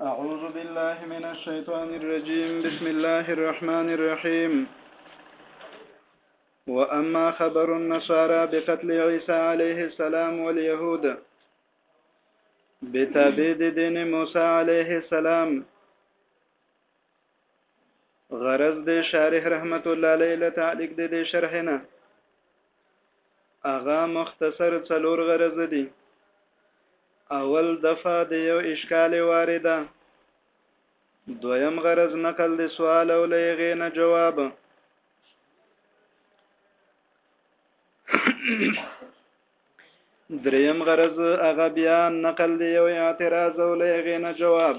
أعوذ بالله من الشيطان الرجيم بسم الله الرحمن الرحيم وأما خبر النصارى بقتل عيسى عليه السلام واليهود بتبيد دين موسى عليه السلام غرض د شارح رحمت الله علیه له تعلیق د دې شرح نه هغه مختصر څلور غرض دي اول دفعه د یو اشکال وارده دویم غرض نقل د سوال او لغې نه جواب دریم غرض هغه بیا نقل دی یو اعتراض او لغې نه جواب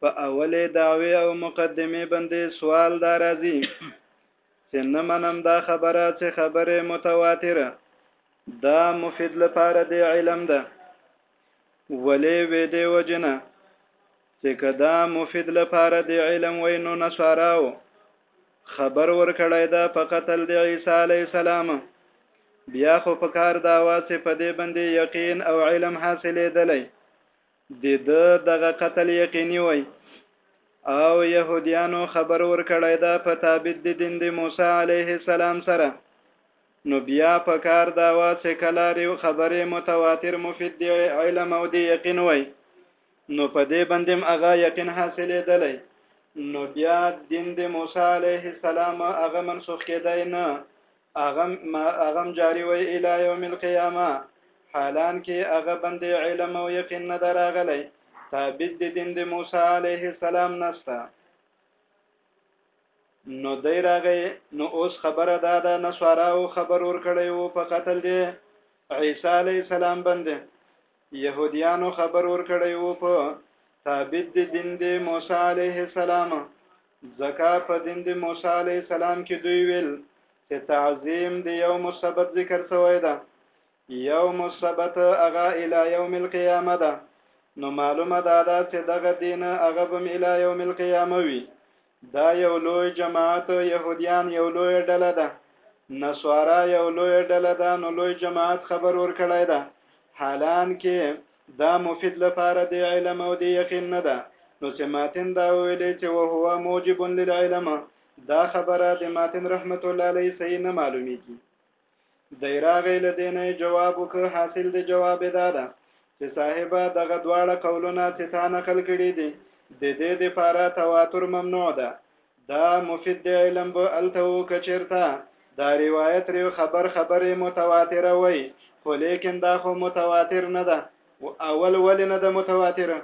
په اولې دعوی او مقدمه باندې سوال دا راځي چې نه منم دا خبره چې خبره متواتره دا مفید لپاره دی علم ده ولې وې دی وجنه چې کدا مفید لپاره دی علم وې نو نصاراو خبر ورکړی دا په قتل دی عیسی علی السلام بیا خو په کار دا واسه په دې باندې یقین او علم حاصلې دلی د ده دغه قتل یقیني وای او یهودیانو خبر ورکړی دا په تابید د دین د موسی علیه السلام سره نو بیا په کار دا وا چې کله ریو خبرې متواتر مفید دی علم او دی یقین وای نو په دې بندم هغه یقین حاصلې دلی نو بیا دین د موسی علیه السلام هغه منسوخ کېدای نه هغه هغه جاری وی الی یوم القیامه حالان کې هغه بندې علم او یقین نه دراغلی ثابت د دین د موسی علیه السلام نسته نو دی راغی نو اوس خبره دا ده نسوارا او خبر ور کړی وو په قتل دی عیسی علیه السلام باندې يهوديانو خبر ور کړی وو په ثابت د دین د موسی علیه السلام ځکه په دین د موسی علی السلام کې دوی ویل چې تعظیم د یو مثبت ذکر سوی ده یو مثبت هغه الی یوم القیامه ده نو معلومه ده دا چې دغه دین هغه بم الی یوم القیامه وي دا یو لوی جماعت يهوديان یو لوی ډله ده نسوارا یو لوی ډله ده نو لوی جماعت خبر ور کړی ده حالان کې دا مفید لپاره د علم او د یقین نه ده نو چې ماتن دا ویلې چې وهو موجب للعلم دا خبره د ماتن رحمت الله علیه صحیح نه معلومیږي د راغې لدینه جواب وک حاصل د جواب دا ده چې صاحبہ دغه دواړه قولونه چې تا نقل کړي دي د دې د لپاره تواتر ممنوع ده دا مفید دی علم به الته و که چېرته دا روایت ریو خبر خبر متواتره وای خو لیکن دا خو متواتر نه ده و اول ولې نه ده متواتره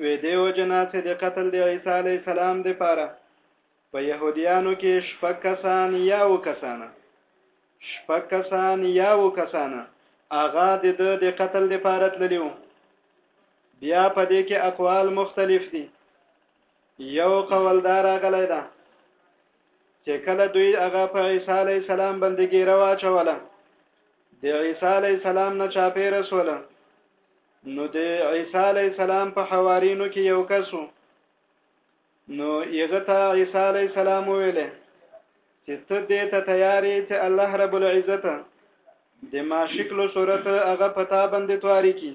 وې دیو جنا چې د قتل د عیسی علی السلام د پاره په يهوديانو کې شپږ کسان یا و کسانه شپږ کسان یا و کسانه اغا د د د قتل د پاره تللیو بیا په دې کې اقوال مختلف دي یو قول دا راغلی ده چې کله دوی هغه په عیسی علی السلام باندې ګیره واچوله د عیسی علی السلام نه چاپیره سوله نو د عیسی علی السلام په حوارینو کې یو کسو نو یغه ته عیسی علی السلام ویلې چې ته دې ته تیارې چې الله رب العزت د ما شکل صورت هغه پتا باندې تواری کی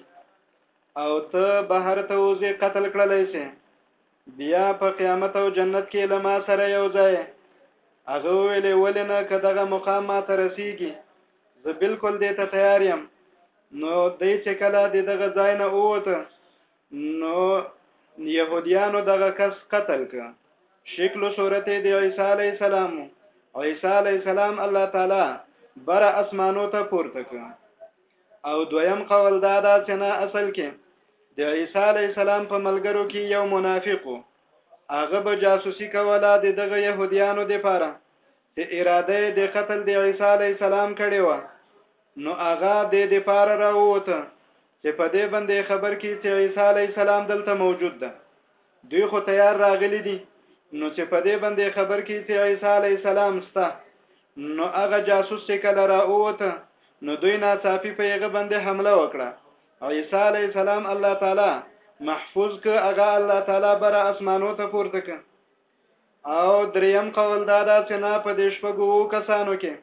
او ته بهر ته وزې قتل کړلې سي بیا په قیامت او جنت کې لما سره یو ځای هغه ویلې ولې نه که دغه مقام ما ته رسیږي زه بالکل دې ته تیار یم نو دی چې کله د دغه ځای نه اووته نو يهوديانو دغه کس قتل ک شکل او صورت دی عیسی علی السلام عیسی علی السلام الله تعالی بر اسمانو ته پورته ک او دویم قول دا ده چې نه اصل کې د عیسی علی السلام په ملګرو کې یو منافق وو هغه به جاسوسي کوله د دغه يهوديانو د پاره چې اراده د قتل د عیسی علی السلام کړې و نو هغه د د پاره راووته چې په دې باندې خبر کې چې عیسی علی السلام دلته موجود ده دوی خو تیار راغلي دي نو چې په دې باندې خبر کې چې عیسی علی السلام ستا نو هغه جاسوس چې کله را اوته نو دوی ناڅاپي په هغه باندې حمله وکړه عیسی علی السلام الله تعالی محفوظ ک هغه الله تعالی بر اسمانو ته پورته ک او دریم قول دا دا چې نه په دې شپږو کسانو کې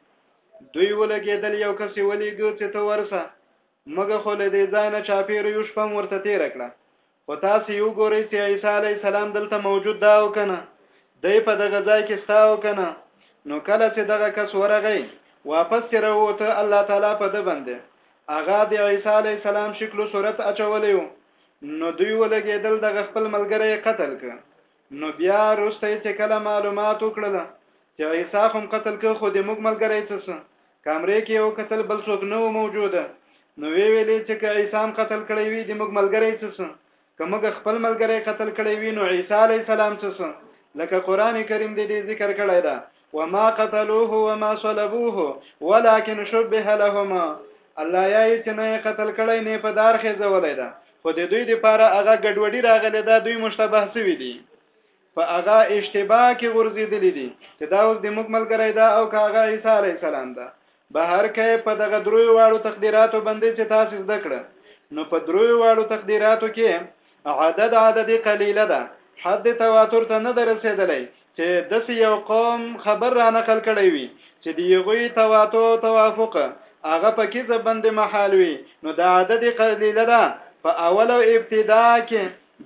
دوی ولګېدل یو کس ولېګو چې ته ورسه مګه خو له دې ځای نه چاپیر یو شپه مرته تیر کړه خو تاسو یې وګورئ چې عیسی علیه السلام دلته موجود ده او که نه، دی په دغه ځای کې شته او که نه. نو کله چې دغه کس ورغی، واپس یې راووته، الله تعالی په ده باندې هغه د عیسی علیه السلام شکل و صورت اچولی و، نو دوی ولګېدل، دغه خپل ملګری یې قتل کړ. نو بیا روسته چې کله معلومات وکړل چې عیسی هم قتل کړ خو د موږ ملګری څه کمرې کې یو قتل بل څوک نه و موجوده نو وی ویلې چې که عیسی هم قتل کړی وي د موږ ملګری څه که موږ خپل ملګری قتل کړی وي نو عیسی علی السلام څه لکه قران کریم دې ذکر کړی دا وما قتلوه وما صلبوه ولكن شبه لهم الله یا چې نه قتل کړی نه په دار خېځولې ده خو د دوی لپاره هغه ګډوډي راغلې ده دوی مشتبه سوي دي په هغه اشتباه کې غورځېدلې دي چې دا اوس د مکمل ګرای ده او کاغه عیسی علی السلام ده بهر که په دغه دریو واړو تقدیراتو باندې چې تاسو زده کړه نو په دریو واړو تقدیراتو کې عدد عددی قلیله ده حد تواتر ته نه درسېدلی چې دس یو قوم خبر را نقل کړی وي چې دی غوی تواتو توافق هغه په کې زبند محال وي نو دا عدد قلیله ده په اول او ابتدا کې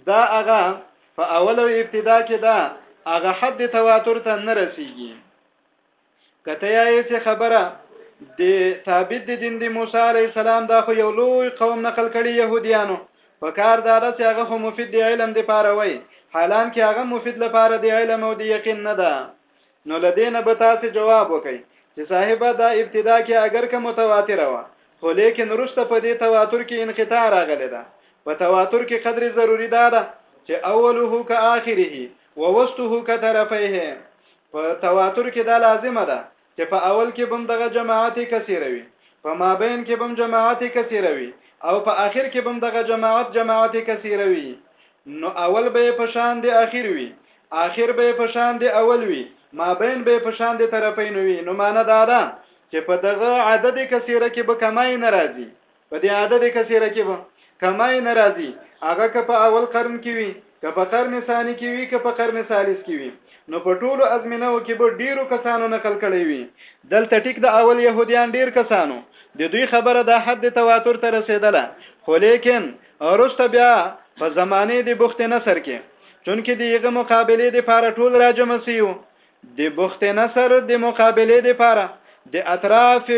دا هغه په اول او ابتدا کې دا هغه حد تواتر ته نه رسیږي کته یې څه خبره د ثابت د دین د موسی علی السلام دا خو یو لوی قوم نقل کړي يهوديانو په کار دا چې هغه خو مفید دی علم دی پاره وای حالان کې هغه مفید لپاره دی علم او دی یقین نه ده نو لدینه به تاسو جواب وکړي چې صاحب دا ابتدا کې اگر که متواتر و خو لیکن رسته په دې تواتر کې انقطاع راغلی ده په تواتر کې قدر ضروری ده چې اوله که اخره ووسته کطرفیه په تواتر کې دا لازمه ده چې په اول کې بم دغه جماعت کثیروي په مابین کې بم جماعت کثیروي او په آخر کې بم دغه جماعت جماعت کثیروي نو اول به په شان دی آخر وي آخر به په شان دی اول وي مابین به په شان دی طرفین وي نو معنا دا ده چې په دغه عدد کثیره کې به کمای ناراضي په دې عدد کثیره کې به کمای نه راځي هغه که په اول قرن کې وي که په قرن ثاني کې وي که په قرن ثالث کې وي نو په ټولو ازمینو کې به ډیرو کسانو نقل کړی وي دلته ټیک د اول يهوديان ډیر کسانو د دوی خبره د حد تواتر ته رسیدله خو لیکن ورسته بیا په زمانه د بخت نصر کې چونکه دیغه مقابله د پاره ټول راجم سیو د بخت نصر د مقابله د پاره د اطراف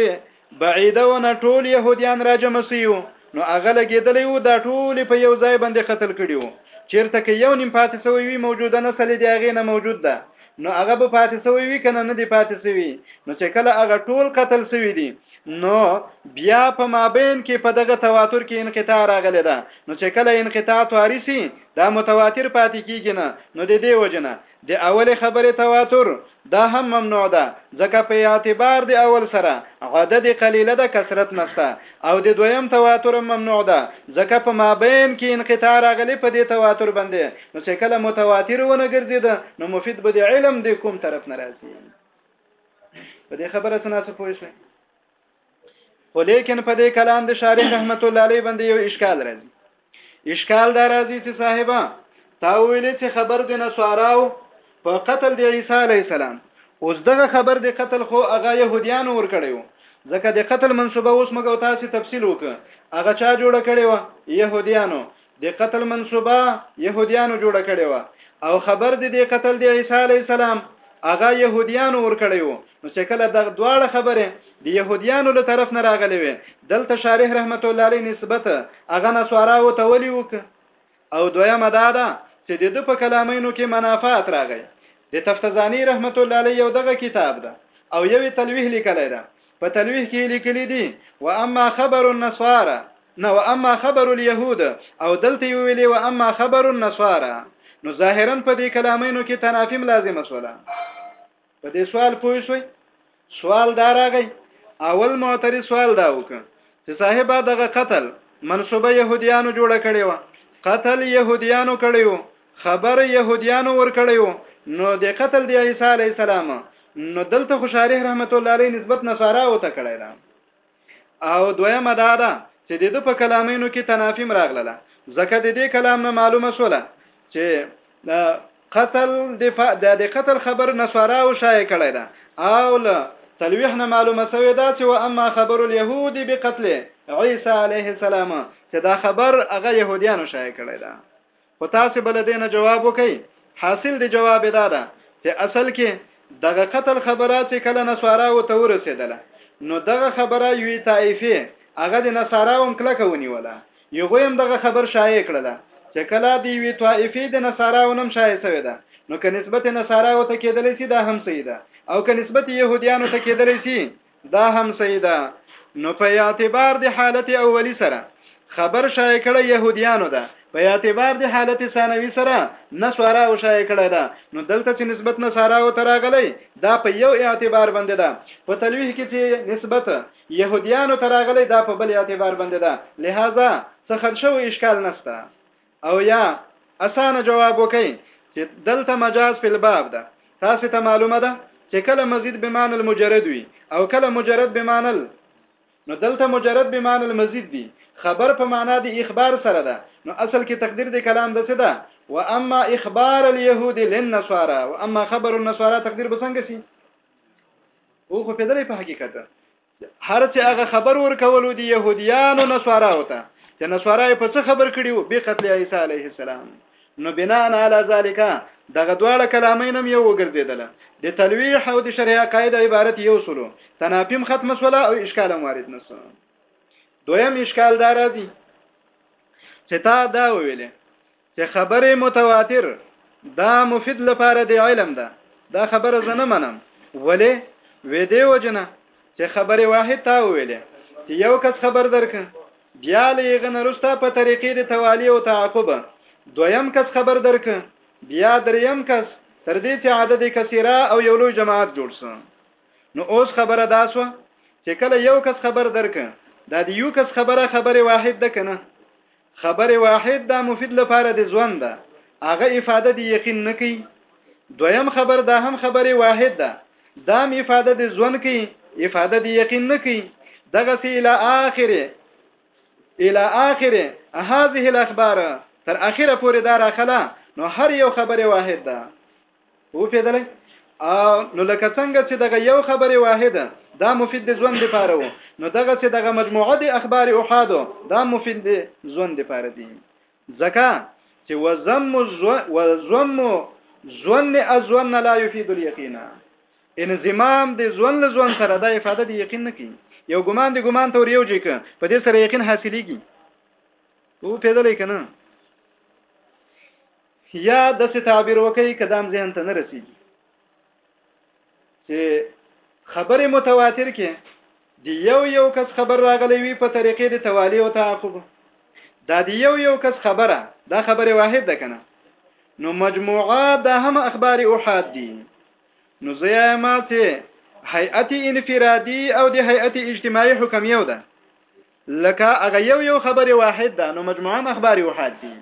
بعیده ونه ټول یهودیان راجمع سیو نو هغه لګیدلی وو دا ټول په یو ځای باندې قتل کړي وو چیرته که یو نیم پاتې سوی وي موجوده نسل دی هغه نه موجود ده نو هغه به پاتې سوی وي کنه نه دی پاتې سوی نو چې کله هغه ټول قتل سوی دي نو بیا په مابین کې په دغه تواتر کې انقطاع راغلی ده نو چې کله انقطاع تواری سي دا متواتر پاتې کیږي نه نو د دې وجنه د اولې خبرې تواتر دا هم ممنوع ده ځکه په اعتبار د اول سره عدد قلیله ده کثرت نسته او د دویم تواتر هم ممنوع ده ځکه په مابین کې انقطاع راغلي په دې تواتر باندې نو چې کله متواتر ونه ګرځید نو مفید به د علم د کوم طرف ناراضي په دې خبره څنګه پوه شئ خو لیکن په دې کلام د شارح رحمت الله علیه باندې یو اشکال راځي اشکال دا راځي چې صاحبہ تا ویلې چې خبر د نصاراو په قتل د عیسی علی السلام اوس دغه خبر د قتل خو هغه يهوديان ور کړیو ځکه د قتل منسوبه اوس مګو تاسو تفصیل وک هغه چا جوړ کړی و يهوديانو د قتل منصوبه يهوديانو جوړ کړي و او خبر دي د قتل د عيسى عليه السلام هغه يهوديانو ور کړی وو نو چې کله د دواړه خبره د يهوديانو له طرف نه راغلي وي دلته شارح رحمت الله علیه نسبت هغه نسوارا و ته ولي وک او دویمه دا ده چې د په کلامینو کې منافات راغی د تفتزانی رحمت الله علیه یو دغه کتاب ده او یو تلویح لیکلی ده په تنویح کې لیکلي دي واما خبر النصارى نو اما خبر اليهود او دلته ویلي و اما خبر النصارى نو ظاهرا په دې کلامینو کې تنافیم لازم سوله په دې سوال پوه شوي سوال دا راغی اول معترض سوال دا وکړ چې صاحب دغه قتل منسوبه يهوديانو جوړ کړي و قتل يهوديانو کړي و خبر يهوديانو ورکړی وو نو د قتل د عيسی عليه السلام نو دلته خو شارح رحمت الله عليه نسبت نصارا او ته کړی دا او دویمه دا ده چې د په کلامینو کې تنافیم راغله ځکه د دې کلام نه معلومه شوله چې قتل دفاع د قتل خبر نصارا او شای کړی دا او له تلويح نه معلومه شوې ده چې وا اما خبر اليهودي بقتل عيسى عليه السلام چې دا خبر هغه يهوديانو شای کړی دا خو تاسو بل دې نه جواب وکي حاصل دی جواب دا ده چې اصل کې دغه قتل خبره چې کله نصارا و ته ورسېدله نو دغه خبره یوې طائفه هغه د نصارا هم کله کونی ولا یو هم دغه خبر شایع کړله چې کله دی وی طائفه د نصارا ونم شایع شوی ده نو که نسبت نصارا و ته کېدلی سي دا هم صحیح ده او که نسبت يهوديانو ته کېدلی سي دا هم سیدا نو په اعتبار د حالت اولی سره خبر شای کړه يهوديانو ده په اعتبار د حالت ثانوي سره نصارا او شای کړه ده نو دلته چې نسبت نصارا او تراغلی دا په یو اعتبار باندې ده په تلويح کې چې نسبت يهوديانو تراغلی دا په بل اعتبار باندې ده لہذا څه خدشه او اشکال نشته او یا اسانه جواب وکئ چې دلته مجاز فی الباب ده تاسو ته معلومه ده چې کله مزید به معنی المجرد وي او کله مجرد به معنی نو دلته مجرد به معنی المزید دي خبر په معنا د اخبار سره ده نو اصل کې تقدیر د کلام د څه ده و اما اخبار اليهود للنصارى و اما خبر النصارى تقدیر به څنګه شي او خو په دې په حقیقت هر چې هغه خبر ورکولو دی يهوديانو نصاراو ته چې نصارای په څه خبر کړي وو به قتل عيسى عليه السلام نو بناء على ذلك دغه دواړه کلامین هم یو وګرځیدل د تلویح او د شرع قاعده عبارت یو سلو تناپیم ختم سوله او اشکال هم وارد نسو دویم اشکال دار دی چې تا دا ویلې چې خبره متواتر دا مفید لپاره دی علم ده دا خبره زه نه منم ولی وې دی وجنه چې خبره واحد تا ویلې چې یو کس خبر درک بیا لېغه نرستا په طریقې د توالی او تعاقب دویم کس خبر درک بیا دریم کس تر دې چې عدد کثیره او یو لوی جماعت جوړ سه نو اوس خبره دا سو چې کله یو کس خبر درک دا د یو کس خبره خبره واحد ده کنه خبر واحد دا مفید لپاره د ځوان ده هغه افاده دی یقین نه کوي دویم خبر دا هم خبر واحد ده دام افاده د ځوان کوي افاده دی یقین نه کوي دغه سی اله اخره اله اخره هذه الاخبار تر اخره پورې دا راخله نو هر یو خبر واحد ده او پیدلې نو لکه څنګه چې دغه یو خبره واحده دا مفید د ژوند لپاره وو نو دغه چې دغه مجموعه د اخبار احاد دا مفید د ژوند لپاره دي ځکه چې وزم وزم ظن ازن لا يفيد اليقين ان زمام د ځوان له ځوان سره دا افاده د یقین نه کوي یو ګمان دی ګمان تور یو جې ک په دې سره یقین حاصلېږي او پیدا لیکنه یا داسې تعبیر وکړي کدام ذهن ته نه رسیږي چې خبره متواتر کې دی یو یو کس خبر راغلی وي په طریقې د توالی او تعاقب دا دی یو یو کس خبره دا خبره واحد ده کنه نو مجموعه دا هم اخبار احاد دي نو زیامات هیئت انفرادی او د هیئت اجتماعي حکم یو ده لکه هغه یو یو خبره واحد ده نو مجموعه اخبار احاد دي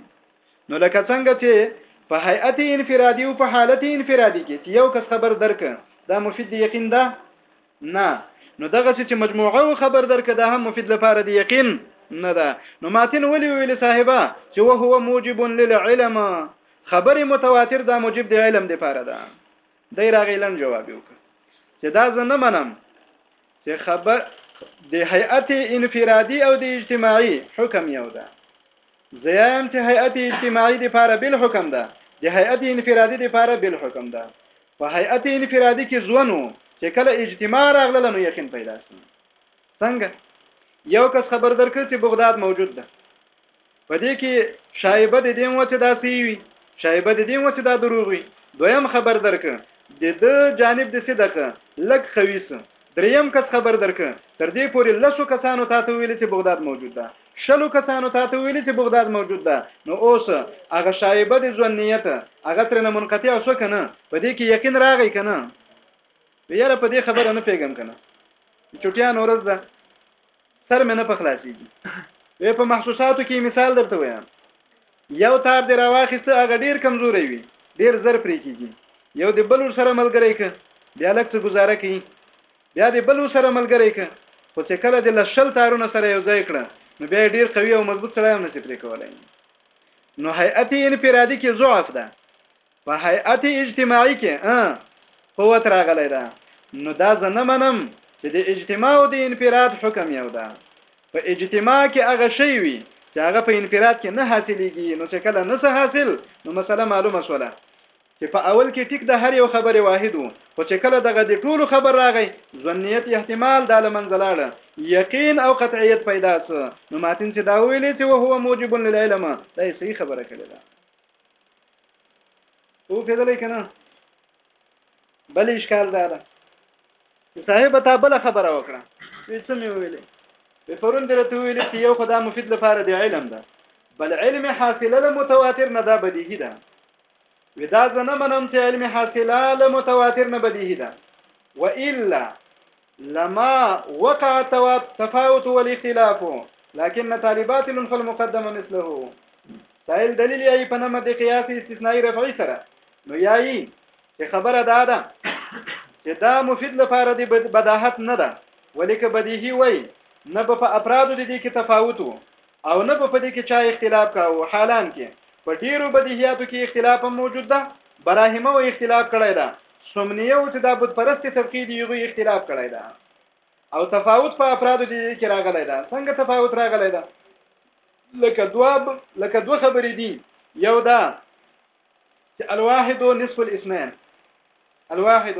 نو لکه څنګه چې په هيئت انفرادي او په حالت انفرادي کې چې یو کس خبر درک دا مفید دی یقین ده نه نو دغه چې مجموعه او خبر درک دا هم مفید لپاره دی یقین نه ده نو ماتن ولي ویل صاحبہ چې وو هو موجب للعلم خبر متواتر دا موجب دی علم دی لپاره ده دی راغی لن جواب وکړه چې دا زه نه منم چې خبر د هيئت انفرادي او د اجتماعي حکم یو ده زیایم چې هيئت اجتماعي د پاره بل حکم ده د هيئت انفرادي د پاره بل حکم ده په هيئت انفرادي کې ځونو چې کله اجتماع راغله نو یقین پیدا شي څنګه یو کس خبر درکړ چې بغداد موجود ده په دې کې شایبه د دې وته دا سی وي شایبه د دې وته دا دروغ وي دویم خبر درک د د جانب د صدق لګ خويس دریم کس خبر درک تر دې پورې لسو کسانو ته ته ویل چې بغداد موجود ده شلو کسانو ته ته ویل چې بغداد موجود ده نو اوس هغه شایبه د ځونیت هغه تر نه منقطع اوسه کنه په دې کې یقین راغی کنه یاره په دې خبره نه پیګم کنه چټیان ورځ ده سر مې نه په خلاصيږي وې په محسوساتو کې مثال درته وایم یو تار دی راواخیسته هغه ډیر کمزوري وي ډیر زر پرې کیږي یو دی بل سره ملګری ک بیا لک څه گزاره کوي بیا دی بل سره ملګری ک خو چې کله د لشل تارونه سره یو ځای کړه نو بیا ډیر قوي او مضبوط سره هم نسی پرې کولای نو هيئت انفرادي کې ضعف ده په هيئت اجتماعي کې ا قوت راغلی ده نو دا زه نه منم چې د اجتماع او د انفراد حکم یو ده په اجتماع کې هغه شی وي چې هغه په انفراد کې نه حاصلېږي نو چې کله نه څه حاصل نو مسله معلومه شوله چې په اول کې ټیک د هر یو خبره واحد وو خو چې کله دغه د ټولو خبر راغی ځنیت احتمال د لمنځلاړه یقین او قطعیت پیدا څه نو ماتین چې دا ویلې چې هو موجب للعلم دا صحیح خبره کړې ده او کېدلې کنه بل اشکال دا ده صاحب ته بل خبره وکړه څه مې ویلې په پرون درته ویلې چې یو خدای مفید لپاره دی علم ده بل علم حاصله له متواتر نه دا بدیهی ده ودا زنه منم چې علم حاصله له متواتر نه بدیهی ده والا لما وقع التفاوت والاختلاف لكن طالبات فالمقدم مثله سائل دلیل یې په نمد قیاس استثنایی رفعی سره نو یایي چې خبره دا ده چې دا مفید لپاره د بداحت نه ده ولیک بدیهی وای نه په افراد د دې کې تفاوت وو او نه په پدې کې چا اختلاف کاوه حالان کې په ډیرو بدیهیاتو کې اختلاف هم موجود ده براهمه و اختلاف کړی ده سمنیه او چې دا بت پرستی طبقه دی یو اختلاف کړی ده او تفاوت په افرادو دي کې راغلی ده څنګه تفاوت راغلی ده لکه دواب لکه دوه خبرې دي یو دا چې الواحد نصف الاثنين الواحد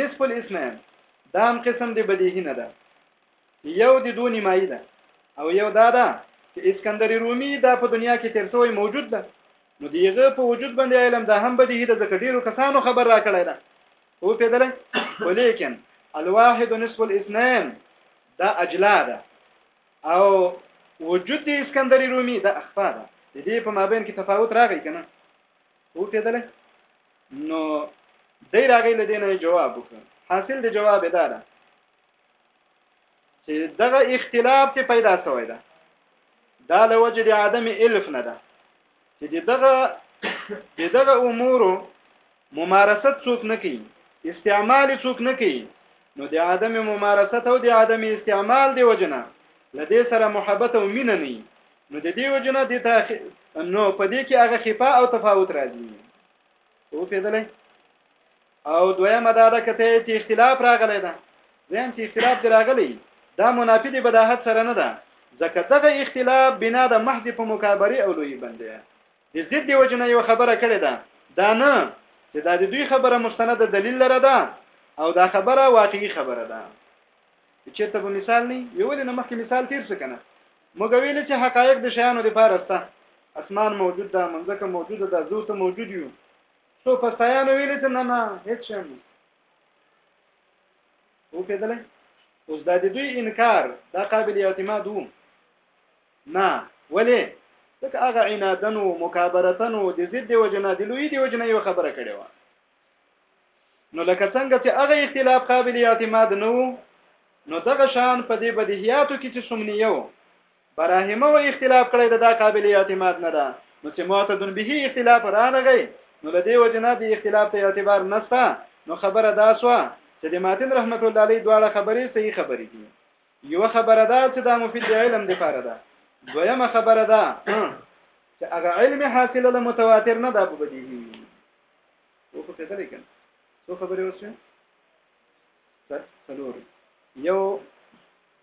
نصف الاثنين دام قسم دی بدیهی نه ده یو د دوه نیمایي ده او یو دا ده چې اسکندر رومي دا په دنیا کې تیر شوی موجود ده نو دیغه په وجود باندې علم دا هم بدیهی ده ځکه ډیرو کسانو خبر را کړی ده او پیدلې ولیکن الواحد نصف الاثنين دا اجلا ده او وجود د اسکندر رومي دا اخفا ده د دې په مابین کې تفاوت راغی کنه او پیدلې نو دی راغی لدینه جواب وکړ حاصل د جواب دا ده چې دغه اختلاف ته پیدا شوی ده دا له وجه د عدم الف نه ده چې دغه دغه امور ممارست څوک نه کوي استعمال څوک نه کوي نو د عدم ممارست او د عدم استعمال دی وجنه لدې سره محبت او مینه نه نو د دې وجنه د تاخ... نو په دې کې هغه خفاء او تفاوت راځي او پیدلې او دویمه دا ده کته چې اختلاف راغلی ده زم چې اختلاف دی راغلی دا منافی دی بداحت سره نه ده ځکه دغه اختلاف بنا د محض په مکابره او لوی بندي د ضد وجنه یو خبره کړې ده دا نه چې دا د دوی خبره مستند دلیل لره ده او دا خبره واقعي خبره ده چې ته په مثال نه یو ولې مخکې مثال تیر څه کنه موږ ویل چې حقایق د شیانو لپاره سته اسمان موجود ده منځکه موجود ده زوته موجود یو څو پستایانو ویلې ته نه نه هیڅ شي نه او پیدلې اوس د دوی انکار دا قابل اعتماد وو نه ولې ځکه هغه عنادن او مکابرتن او د ضد وجنه د لوی دی وجنه یو خبره کړې و نو لکه څنګه چې هغه اختلاف قابل اعتماد نه وو نو دغه شان په دې بدیهیاتو کې چې سمنیو براهیمه و اختلاف کړی د دا قابل اعتماد نه ده نو چې معتدن به اختلاف رانغی نو لدې وجنه د اختلاف ته اعتبار نسته نو خبره دا سو چې د ماتن رحمت الله علیه دواړه خبرې صحیح خبرې دي یو خبره ده چې دا مفید د علم د پاره ده دویمه خبره ده چې هغه علم حاصله له متواتر نه ده بدیهی او په کتل کې څو خبرې وسه سر سلور یو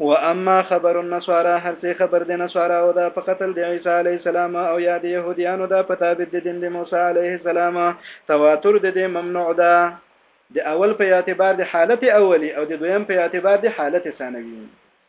و اما خبر النصارى هر څه خبر د نصارا او دا په قتل د عیسی علی السلام او یا د يهوديانو دا په تابع د دین د موسی علیه السلام تواتر د دې ممنوع ده د اول په اعتبار د حالت اولی او د دویم په اعتبار د حالت ثانوی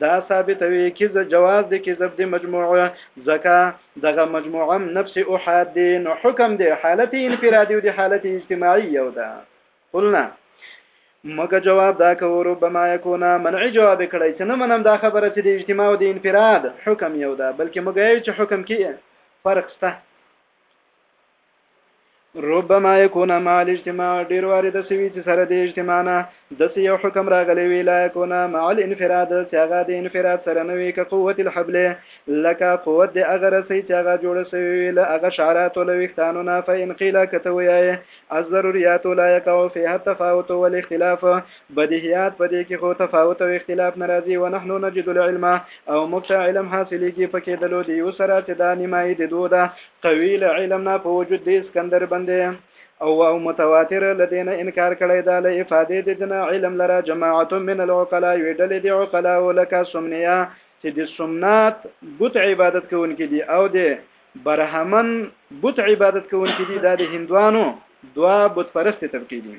دا ثابتوي کی جواز دی کی زب دی مجموعه ځکه دغه مجموعه هم نفس احاد دی نو حکم دی حالت انفرادي او دی حالت اجتماعي یو ده قلنا مګه جواب دا کو ربما يكون منعي جواب کړی چې نه منم دا خبره چې د اجتماع او د انفراد حکم یو ده بلکې مګه یو چې حکم کې فرق شته ربما يكون مع الاجتماع ډیر وارد سوي چې سره د اجتماع نه د یو حکم راغلی وی لا يكون مع الانفراد چې هغه د انفراد سره نه وي که قوت الحبل لکه قوت د هغه رسي چې هغه جوړ سوی وي له هغه شعرات او ویښتانو نه فإن قيل کته وایي الضروريات لا يقع فيها التفاوت والاختلاف بديهيات په دې کې خو تفاوت او اختلاف ناراضي ونحن نجد العلم او موږ علم حاصلېږي پکې د لودي سره چې دا نیمایي د دوه ده قوی له علم نه په وجود دی اسکندر بندې او او متواتر لدین انکار کړی دا له افاده د دنه علم لره جماعت من العقلاء ویډل دی عقلاء لکه سمنیا چې د سمنات بت عبادت کوونکې دي او د برهمن بت عبادت کوونکې دي دا د هندوانو دوا بت پرسته طبقه دي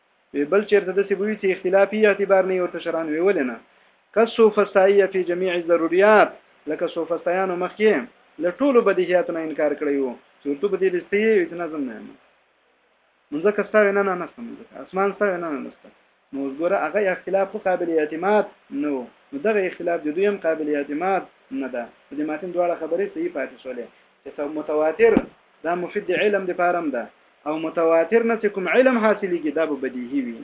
وي بل چيرته دسي به وي چي اختلاف يي اعتبار نه يي ورته شرعاً وي ولي نه که سوفسطائيه في جميع الضروريات لکه سوفسطايانو مخکي له ټولو بديهياتو نه انکار کړي وو چي ورته بديل استي يي وي نظم نه يم منځکه ستا وي نه نه نسته منځکه اسمان ستا وي نه نه نسته نو اوس ګوره هغه اختلاف خو قابل اعتماد نه وو نو دغه اختلاف د دوی هم قابل اعتماد نه ده په دې ماتن دواړه خبرې صحیح پاتې شولې چې متواتر دا مفید علم د پارم ده او متواتر نه کوم علم حاصلېږي دا به بدیهي وي